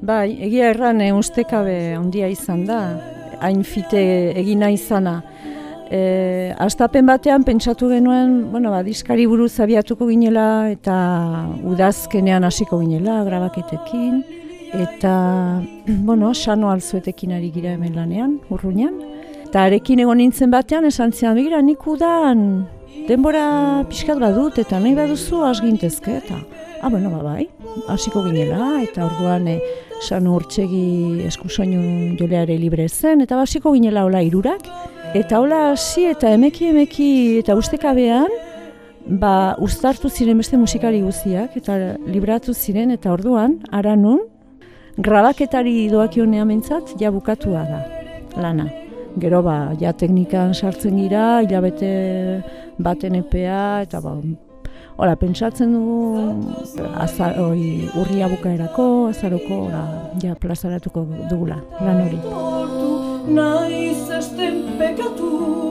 Bai, egia erran e, ustekabe ondia izan da, hain fite egina izana. E, astapen batean pentsatu genuen, bueno, ba, diskari buruz abiatuko ginela eta udazkenean hasiko ginela grabaketekin. Eta, bueno, sano alzuetekin ari gira hemen lanean, urruñan. Eta arekin egon nintzen batean, esan zian, begira, nik udan denbora pixkat badut eta nahi baduzu asgintezke eta ah, bueno, ba, bai, hasiko ginela eta orduan e, sanu urtsegi eskusoinu joleare libre zen eta hasiko ginela hola irurak eta hola hasi eta emeki emeki eta ustekabean ba uztartu ziren beste musikari guztiak eta libratu ziren eta orduan aranun grabaketari doakionean mentzat ja bukatua da lana. Gero ba, ja teknikan sartzen gira, hilabete baten epea, eta ba, Ora, pentsatzen dugu azar, oi, urria bukaerako, azaroko, ora, ja, plazaratuko dugula, lan hori. Naiz esten pekatu